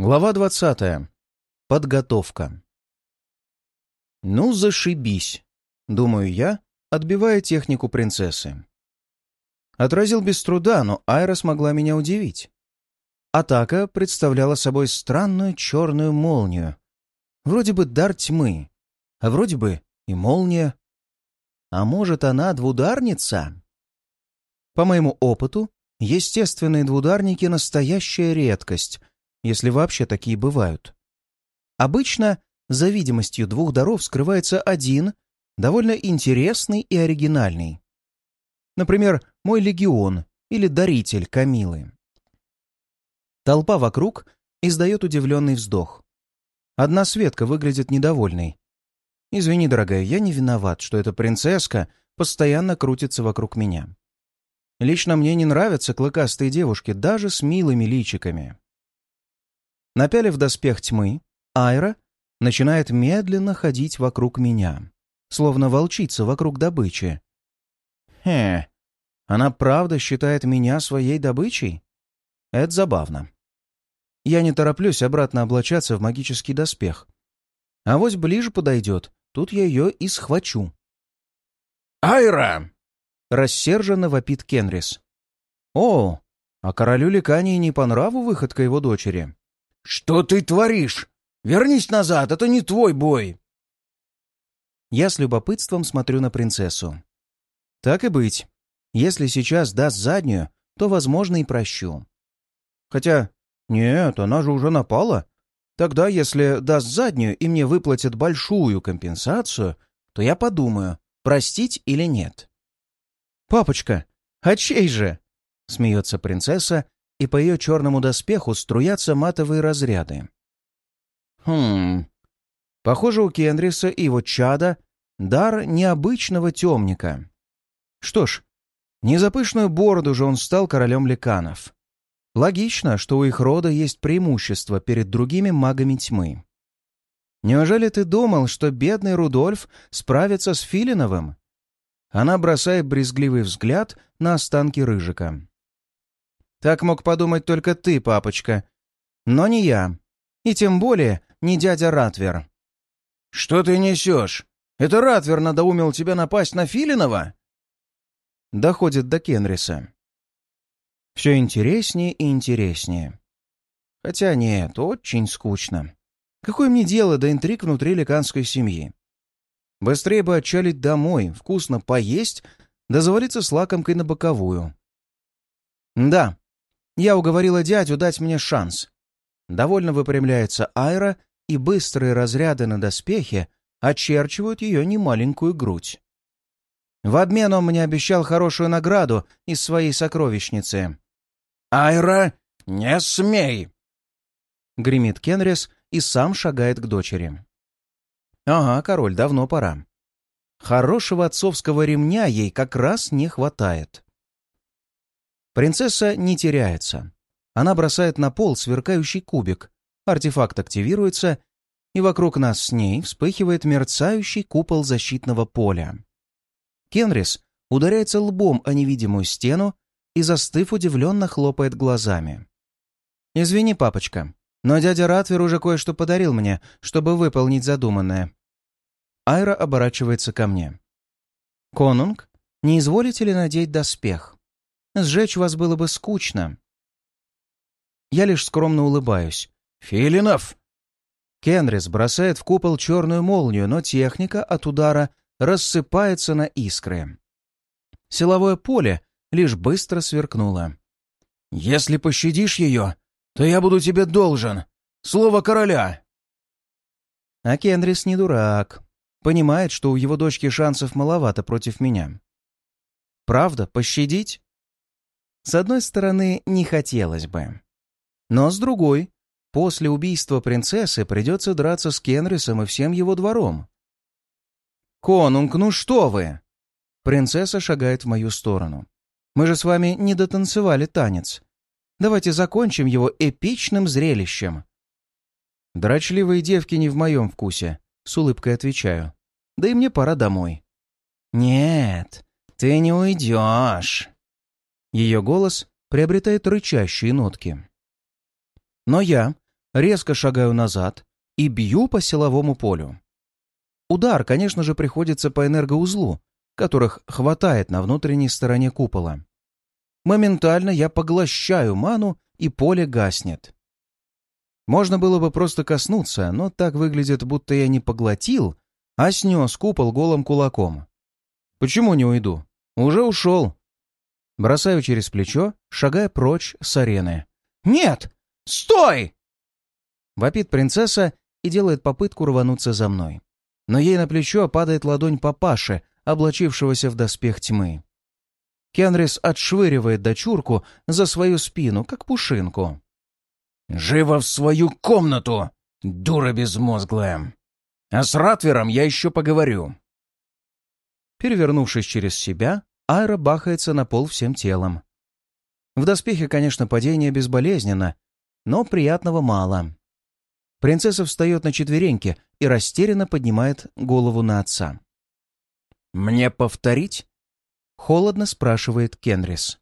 Глава 20. Подготовка. «Ну, зашибись!» — думаю я, отбивая технику принцессы. Отразил без труда, но Айра смогла меня удивить. Атака представляла собой странную черную молнию. Вроде бы дар тьмы, а вроде бы и молния. А может, она двударница? По моему опыту, естественные двударники — настоящая редкость — если вообще такие бывают. Обычно за видимостью двух даров скрывается один, довольно интересный и оригинальный. Например, мой легион или даритель Камилы. Толпа вокруг издает удивленный вздох. Одна Светка выглядит недовольной. «Извини, дорогая, я не виноват, что эта принцесска постоянно крутится вокруг меня. Лично мне не нравятся клыкастые девушки, даже с милыми личиками». Напялив доспех тьмы, Айра начинает медленно ходить вокруг меня, словно волчица вокруг добычи. Хе, она правда считает меня своей добычей? Это забавно. Я не тороплюсь обратно облачаться в магический доспех. А вот ближе подойдет, тут я ее и схвачу. «Айра!» — рассерженно вопит Кенрис. «О, а королю Ликании не по нраву выходка его дочери. «Что ты творишь? Вернись назад, это не твой бой!» Я с любопытством смотрю на принцессу. Так и быть. Если сейчас даст заднюю, то, возможно, и прощу. Хотя, нет, она же уже напала. Тогда, если даст заднюю и мне выплатят большую компенсацию, то я подумаю, простить или нет. «Папочка, а чей же?» — смеется принцесса и по ее черному доспеху струятся матовые разряды. Хм... Похоже, у Кенриса и его чада дар необычного темника. Что ж, не за пышную бороду же он стал королем ликанов. Логично, что у их рода есть преимущество перед другими магами тьмы. Неужели ты думал, что бедный Рудольф справится с Филиновым? Она бросает брезгливый взгляд на останки Рыжика. Так мог подумать только ты, папочка. Но не я. И тем более не дядя Ратвер. «Что ты несешь? Это Ратвер надоумил тебя напасть на Филинова?» Доходит до Кенриса. Все интереснее и интереснее. Хотя нет, очень скучно. Какое мне дело до интриг внутри ликанской семьи? Быстрее бы отчалить домой, вкусно поесть, да завалиться с лакомкой на боковую. Да, я уговорила дядю дать мне шанс. Довольно выпрямляется Айра, и быстрые разряды на доспехе очерчивают ее немаленькую грудь. В обмен он мне обещал хорошую награду из своей сокровищницы. «Айра, не смей!» Гремит Кенрис и сам шагает к дочери. «Ага, король, давно пора. Хорошего отцовского ремня ей как раз не хватает». Принцесса не теряется. Она бросает на пол сверкающий кубик, артефакт активируется, и вокруг нас с ней вспыхивает мерцающий купол защитного поля. Кенрис ударяется лбом о невидимую стену и, застыв, удивленно хлопает глазами. «Извини, папочка, но дядя Ратвер уже кое-что подарил мне, чтобы выполнить задуманное». Айра оборачивается ко мне. «Конунг, не изволите ли надеть доспех?» Сжечь вас было бы скучно. Я лишь скромно улыбаюсь. «Филинов!» Кенрис бросает в купол черную молнию, но техника от удара рассыпается на искры. Силовое поле лишь быстро сверкнуло. «Если пощадишь ее, то я буду тебе должен. Слово короля!» А Кенрис не дурак. Понимает, что у его дочки шансов маловато против меня. Правда, пощадить? С одной стороны, не хотелось бы. Но с другой, после убийства принцессы придется драться с Кенрисом и всем его двором. «Конунг, ну что вы!» Принцесса шагает в мою сторону. «Мы же с вами не дотанцевали танец. Давайте закончим его эпичным зрелищем». «Дрочливые девки не в моем вкусе», — с улыбкой отвечаю. «Да и мне пора домой». «Нет, ты не уйдешь». Ее голос приобретает рычащие нотки. Но я резко шагаю назад и бью по силовому полю. Удар, конечно же, приходится по энергоузлу, которых хватает на внутренней стороне купола. Моментально я поглощаю ману, и поле гаснет. Можно было бы просто коснуться, но так выглядит, будто я не поглотил, а снес купол голым кулаком. Почему не уйду? Уже ушел. Бросаю через плечо, шагая прочь с арены. «Нет! Стой!» Вопит принцесса и делает попытку рвануться за мной. Но ей на плечо падает ладонь папаши, облачившегося в доспех тьмы. Кенрис отшвыривает дочурку за свою спину, как пушинку. «Живо в свою комнату, дура безмозглая! А с Ратвером я еще поговорю!» Перевернувшись через себя, Айра бахается на пол всем телом. В доспехе, конечно, падение безболезненно, но приятного мало. Принцесса встает на четвереньки и растерянно поднимает голову на отца. «Мне повторить?» — холодно спрашивает Кенрис.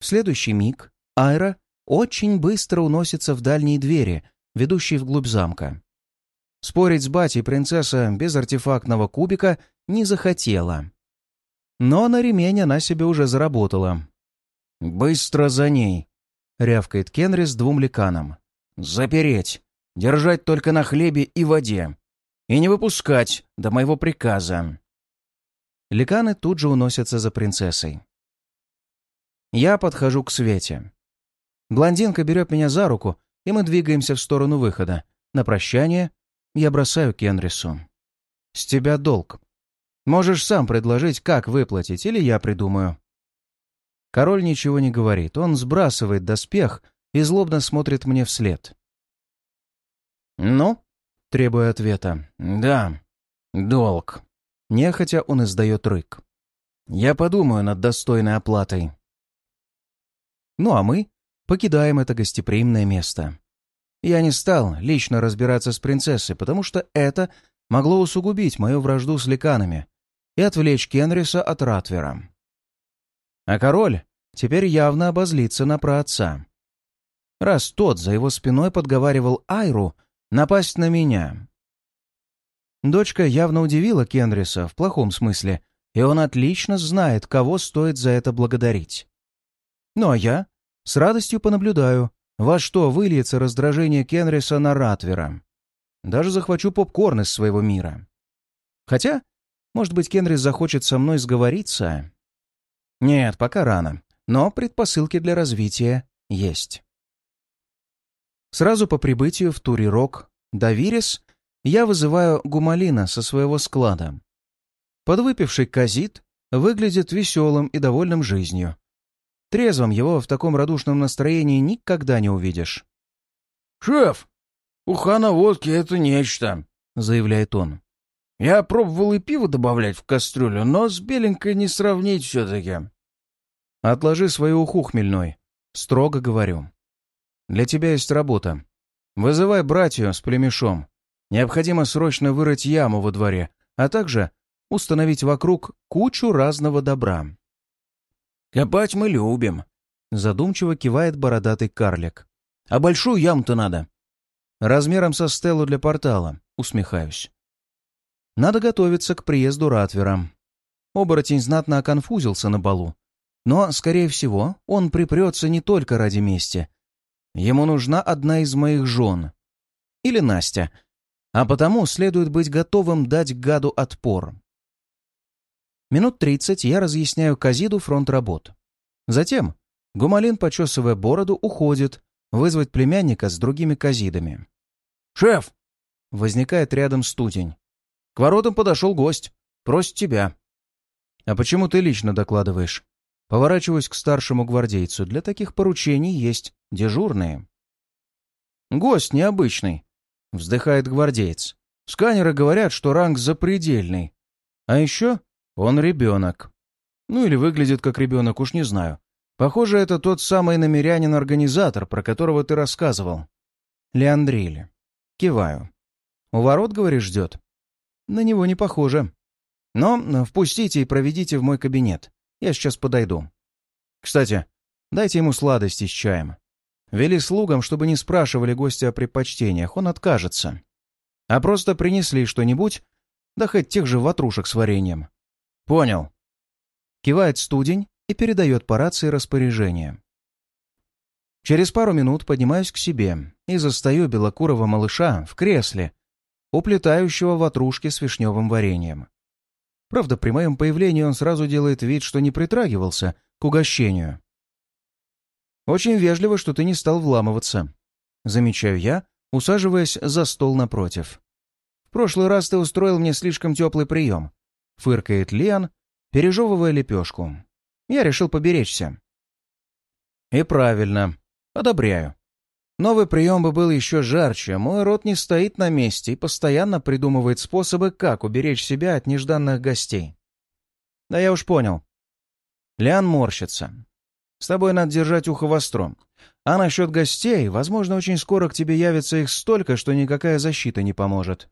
В следующий миг Айра очень быстро уносится в дальние двери, ведущие вглубь замка. Спорить с батей принцесса без артефактного кубика не захотела. Но на ремень она себе уже заработала. «Быстро за ней!» — рявкает Кенрис двум ликанам. «Запереть! Держать только на хлебе и воде! И не выпускать до моего приказа!» Ликаны тут же уносятся за принцессой. Я подхожу к Свете. Блондинка берет меня за руку, и мы двигаемся в сторону выхода. На прощание я бросаю Кенрису. «С тебя долг. Можешь сам предложить, как выплатить, или я придумаю». Король ничего не говорит. Он сбрасывает доспех и злобно смотрит мне вслед. «Ну?» — требую ответа. «Да, долг». Нехотя он издает рык. «Я подумаю над достойной оплатой». Ну а мы покидаем это гостеприимное место. Я не стал лично разбираться с принцессой, потому что это могло усугубить мою вражду с ликанами и отвлечь Кенриса от Ратвера. А король теперь явно обозлится на праотца. Раз тот за его спиной подговаривал Айру напасть на меня. Дочка явно удивила Кенриса в плохом смысле, и он отлично знает, кого стоит за это благодарить. Ну а я с радостью понаблюдаю, во что выльется раздражение Кенриса на Ратвера. Даже захвачу попкорн из своего мира. Хотя, может быть, Кенрис захочет со мной сговориться? Нет, пока рано, но предпосылки для развития есть. Сразу по прибытию в Турирок Давирис я вызываю Гумалина со своего склада. Подвыпивший Казит выглядит веселым и довольным жизнью. Трезвым его в таком радушном настроении никогда не увидишь. «Шеф, уха на водке — это нечто», — заявляет он. «Я пробовал и пиво добавлять в кастрюлю, но с беленькой не сравнить все-таки». «Отложи свою уху хмельной», — строго говорю. «Для тебя есть работа. Вызывай братью с племешом. Необходимо срочно вырыть яму во дворе, а также установить вокруг кучу разного добра. «Копать мы любим», — задумчиво кивает бородатый карлик. «А большую яму-то надо». «Размером со стелу для портала», — усмехаюсь. «Надо готовиться к приезду Ратвера». Оборотень знатно оконфузился на балу. Но, скорее всего, он припрется не только ради мести. Ему нужна одна из моих жен. Или Настя, а потому следует быть готовым дать гаду отпор. Минут тридцать я разъясняю Казиду фронт работ. Затем Гумалин, почесывая бороду, уходит вызвать племянника с другими Казидами. «Шеф!» — возникает рядом студень. «К воротам подошел гость. Просит тебя». «А почему ты лично докладываешь?» Поворачиваюсь к старшему гвардейцу. Для таких поручений есть дежурные. «Гость необычный», Вздыхает гвардеец. Сканеры говорят, что ранг запредельный. А еще он ребенок. Ну или выглядит как ребенок, уж не знаю. Похоже, это тот самый намерянин-организатор, про которого ты рассказывал. Леандриль. Киваю. У ворот, говоришь, ждет? На него не похоже. Но впустите и проведите в мой кабинет. Я сейчас подойду. Кстати, дайте ему сладости с чаем. Вели слугам, чтобы не спрашивали гостя о предпочтениях, он откажется. А просто принесли что-нибудь, да хоть тех же ватрушек с вареньем. Понял. Кивает студень и передает по рации распоряжение. Через пару минут поднимаюсь к себе и застаю белокурого малыша в кресле, уплетающего ватрушки с вишневым вареньем. Правда, при моем появлении он сразу делает вид, что не притрагивался к угощению. «Очень вежливо, что ты не стал вламываться», — замечаю я, усаживаясь за стол напротив. «В прошлый раз ты устроил мне слишком теплый прием», — фыркает Лиан, пережевывая лепешку. «Я решил поберечься». «И правильно. Одобряю. Новый прием бы был еще жарче, мой рот не стоит на месте и постоянно придумывает способы, как уберечь себя от нежданных гостей. Да я уж понял. Лян морщится. С тобой надо держать ухо востро. А насчет гостей, возможно, очень скоро к тебе явится их столько, что никакая защита не поможет.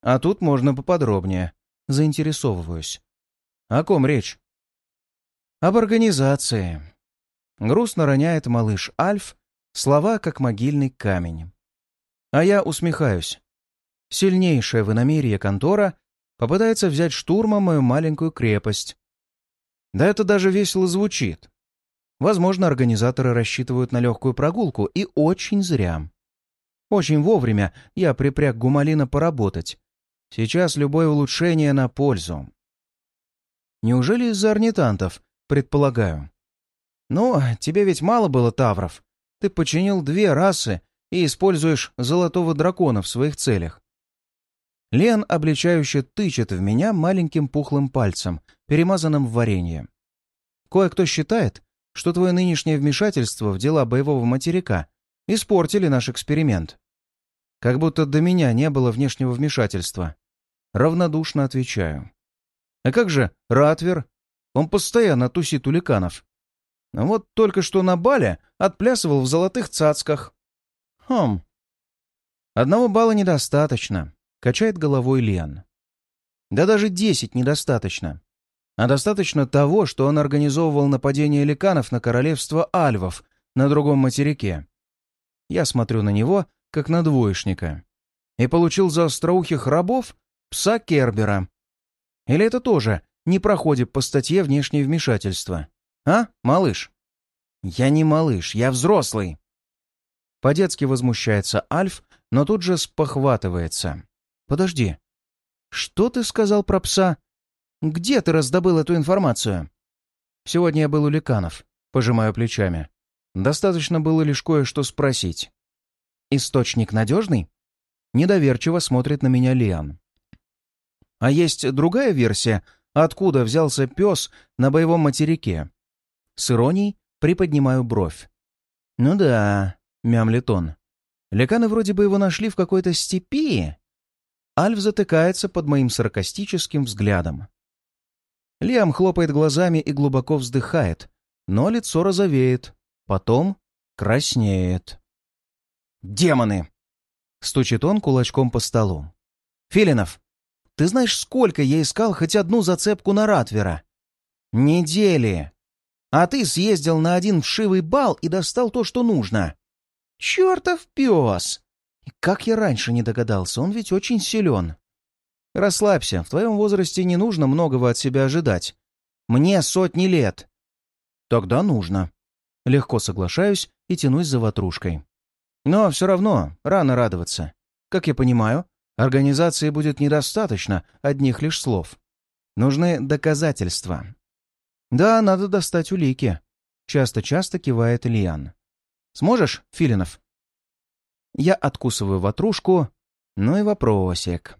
А тут можно поподробнее. Заинтересовываюсь. О ком речь? Об организации. Грустно роняет малыш Альф, слова как могильный камень. А я усмехаюсь. Сильнейшая в иномерие контора попытается взять штурмом мою маленькую крепость. Да это даже весело звучит. Возможно, организаторы рассчитывают на легкую прогулку, и очень зря. Очень вовремя я припряг Гумалина поработать. Сейчас любое улучшение на пользу. Неужели из-за орнитантов, предполагаю? «Ну, тебе ведь мало было тавров. Ты починил две расы и используешь золотого дракона в своих целях». Лен обличающе тычет в меня маленьким пухлым пальцем, перемазанным в варенье. «Кое-кто считает, что твое нынешнее вмешательство в дела боевого материка испортили наш эксперимент. Как будто до меня не было внешнего вмешательства. Равнодушно отвечаю. А как же Ратвер? Он постоянно тусит у ликанов. Вот только что на бале отплясывал в золотых цацках. Хм. Одного балла недостаточно, качает головой Лен. Да даже десять недостаточно. А достаточно того, что он организовывал нападение ликанов на королевство альвов на другом материке. Я смотрю на него, как на двоечника. И получил за остроухих рабов пса Кербера. Или это тоже не проходит по статье внешнее вмешательство? А, малыш?» «Я не малыш, я взрослый!» По-детски возмущается Альф, но тут же спохватывается. «Подожди. Что ты сказал про пса? Где ты раздобыл эту информацию?» «Сегодня я был у Ликанов», — пожимаю плечами. «Достаточно было лишь кое-что спросить». «Источник надежный?» Недоверчиво смотрит на меня Лиан. «А есть другая версия, откуда взялся пес на боевом материке?» С иронией приподнимаю бровь. «Ну да», — мямлит он. «Леканы вроде бы его нашли в какой-то степи». Альф затыкается под моим саркастическим взглядом. Лиам хлопает глазами и глубоко вздыхает, но лицо розовеет, потом краснеет. «Демоны!» — стучит он кулачком по столу. «Филинов, ты знаешь, сколько я искал хоть одну зацепку на Ратвера? Недели!» А ты съездил на один вшивый бал и достал то, что нужно. Чертов пес! Как я раньше не догадался, он ведь очень силен. Расслабься, в твоем возрасте не нужно многого от себя ожидать. Мне сотни лет. Тогда нужно. Легко соглашаюсь и тянусь за ватрушкой. Но все равно рано радоваться. Как я понимаю, организации будет недостаточно одних лишь слов. Нужны доказательства. «Да, надо достать улики», — часто-часто кивает Ильян. «Сможешь, Филинов?» Я откусываю ватрушку, ну и вопросик.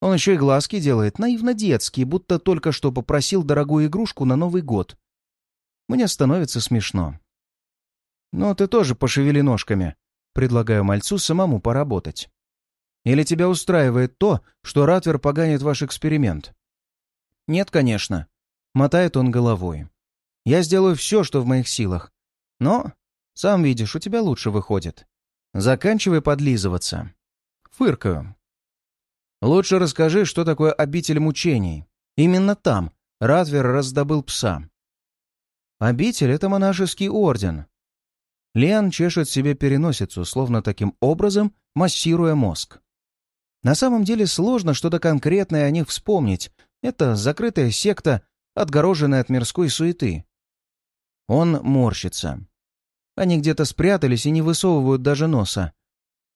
Он еще и глазки делает, наивно-детские, будто только что попросил дорогую игрушку на Новый год. Мне становится смешно. «Ну, ты тоже пошевели ножками», — предлагаю мальцу самому поработать. «Или тебя устраивает то, что Ратвер поганит ваш эксперимент?» «Нет, конечно. Мотает он головой. «Я сделаю все, что в моих силах. Но, сам видишь, у тебя лучше выходит. Заканчивай подлизываться». Фыркаю. «Лучше расскажи, что такое обитель мучений. Именно там Ратвер раздобыл пса». «Обитель — это монашеский орден». Лиан чешет себе переносицу, словно таким образом массируя мозг. На самом деле сложно что-то конкретное о них вспомнить. Это закрытая секта, отгороженная от мирской суеты. Он морщится. Они где-то спрятались и не высовывают даже носа.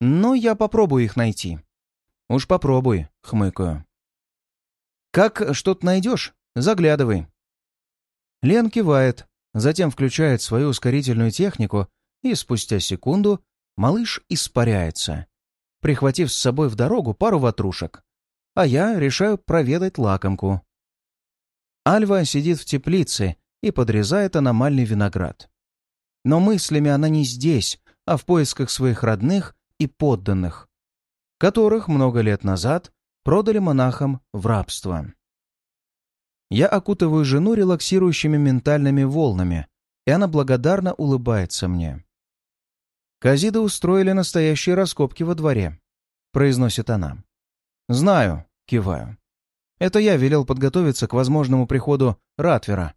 Но я попробую их найти. Уж попробуй, хмыкаю. Как что-то найдешь, заглядывай. Лен кивает, затем включает свою ускорительную технику, и спустя секунду малыш испаряется, прихватив с собой в дорогу пару ватрушек. А я решаю проведать лакомку. Альва сидит в теплице и подрезает аномальный виноград. Но мыслями она не здесь, а в поисках своих родных и подданных, которых много лет назад продали монахам в рабство. Я окутываю жену релаксирующими ментальными волнами, и она благодарно улыбается мне. «Казиды устроили настоящие раскопки во дворе», — произносит она. «Знаю», — киваю. «Это я велел подготовиться к возможному приходу Ратвера.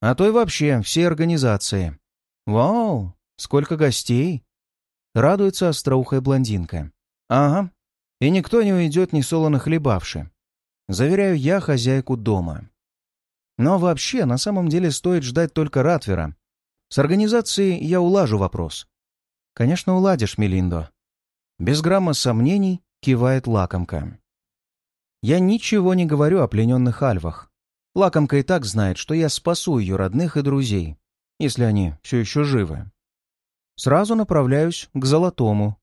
А то и вообще всей организации. Вау, сколько гостей!» Радуется остроухая блондинка. «Ага, и никто не уйдет несолоно хлебавши. Заверяю я хозяйку дома. Но вообще, на самом деле, стоит ждать только Ратвера. С организацией я улажу вопрос. Конечно, уладишь, Мелиндо. Без грамма сомнений кивает лакомка. Я ничего не говорю о плененных альвах. Лакомка и так знает, что я спасу ее родных и друзей, если они все еще живы. Сразу направляюсь к золотому.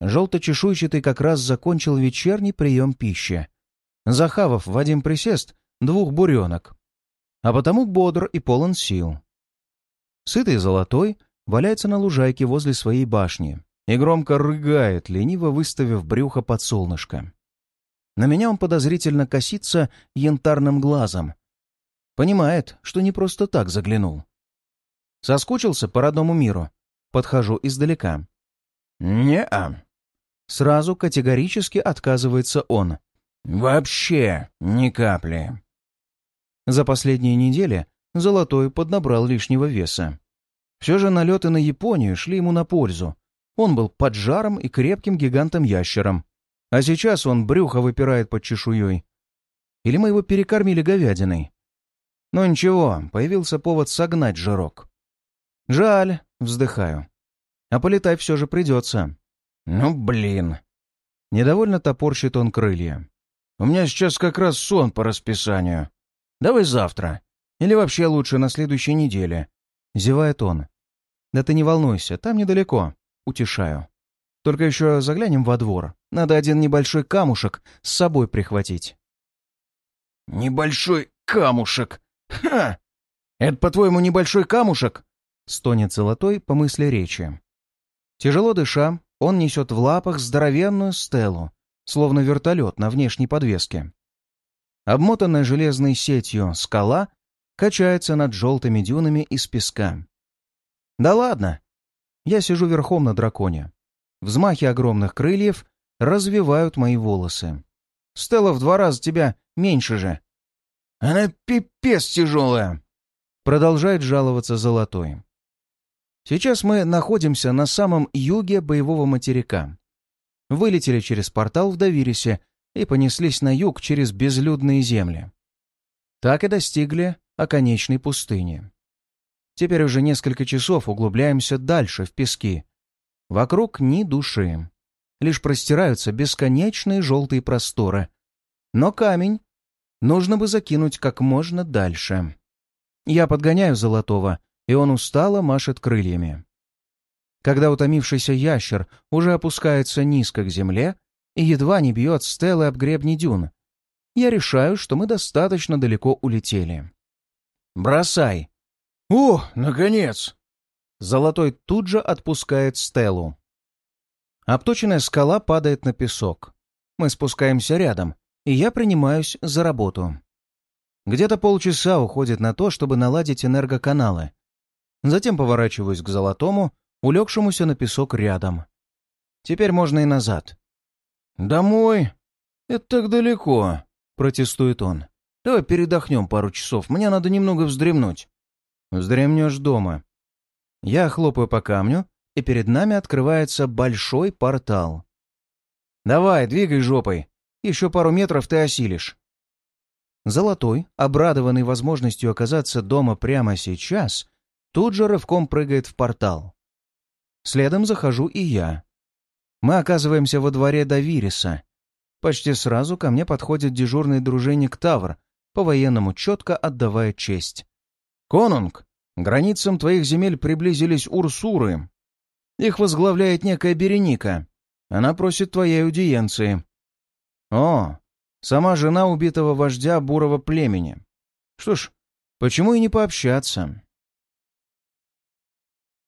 Желто-чешуйчатый как раз закончил вечерний прием пищи, захавав в один присест двух буренок а потому бодр и полон сил. Сытый золотой валяется на лужайке возле своей башни и громко рыгает, лениво выставив брюхо под солнышко. На меня он подозрительно косится янтарным глазом. Понимает, что не просто так заглянул. Соскучился по родному миру. Подхожу издалека. «Не-а». Сразу категорически отказывается он. «Вообще ни капли». За последние недели Золотой поднабрал лишнего веса. Все же налеты на Японию шли ему на пользу. Он был поджаром и крепким гигантом-ящером. А сейчас он брюхо выпирает под чешуей. Или мы его перекормили говядиной. Но ничего, появился повод согнать жирок. Жаль, вздыхаю. А полетать все же придется. Ну, блин. Недовольно топорщит он крылья. У меня сейчас как раз сон по расписанию. Давай завтра. Или вообще лучше на следующей неделе. Зевает он. Да ты не волнуйся, там недалеко. Утешаю. Только еще заглянем во двор. Надо один небольшой камушек с собой прихватить. Небольшой камушек? Ха! Это, по-твоему, небольшой камушек? Стонет золотой по мысли речи. Тяжело дыша, он несет в лапах здоровенную стелу, словно вертолет на внешней подвеске. Обмотанная железной сетью скала качается над желтыми дюнами из песка. Да ладно! Я сижу верхом на драконе. Взмахи огромных крыльев развивают мои волосы. Стелла в два раза тебя меньше же. Она пипец тяжелая! Продолжает жаловаться Золотой. Сейчас мы находимся на самом юге боевого материка. Вылетели через портал в Давирисе и понеслись на юг через безлюдные земли. Так и достигли оконечной пустыни. Теперь уже несколько часов углубляемся дальше, в пески. Вокруг ни души. Лишь простираются бесконечные желтые просторы. Но камень нужно бы закинуть как можно дальше. Я подгоняю Золотого, и он устало машет крыльями. Когда утомившийся ящер уже опускается низко к земле, и едва не бьет Стеллы об гребни дюн. Я решаю, что мы достаточно далеко улетели. «Бросай!» «О, наконец!» Золотой тут же отпускает Стеллу. Обточенная скала падает на песок. Мы спускаемся рядом, и я принимаюсь за работу. Где-то полчаса уходит на то, чтобы наладить энергоканалы. Затем поворачиваюсь к Золотому, улегшемуся на песок рядом. Теперь можно и назад. «Домой? Это так далеко», — протестует он. «Давай передохнем пару часов, мне надо немного вздремнуть». «Вздремнешь дома». Я хлопаю по камню, и перед нами открывается большой портал. «Давай, двигай жопой. Еще пару метров ты осилишь». Золотой, обрадованный возможностью оказаться дома прямо сейчас, тут же рывком прыгает в портал. Следом захожу и я. Мы оказываемся во дворе Давириса. Почти сразу ко мне подходит дежурный дружинник Тавр, по-военному четко отдавая честь. «Конунг, границам твоих земель приблизились урсуры. Их возглавляет некая Береника. Она просит твоей аудиенции». «О, сама жена убитого вождя бурого племени. Что ж, почему и не пообщаться?»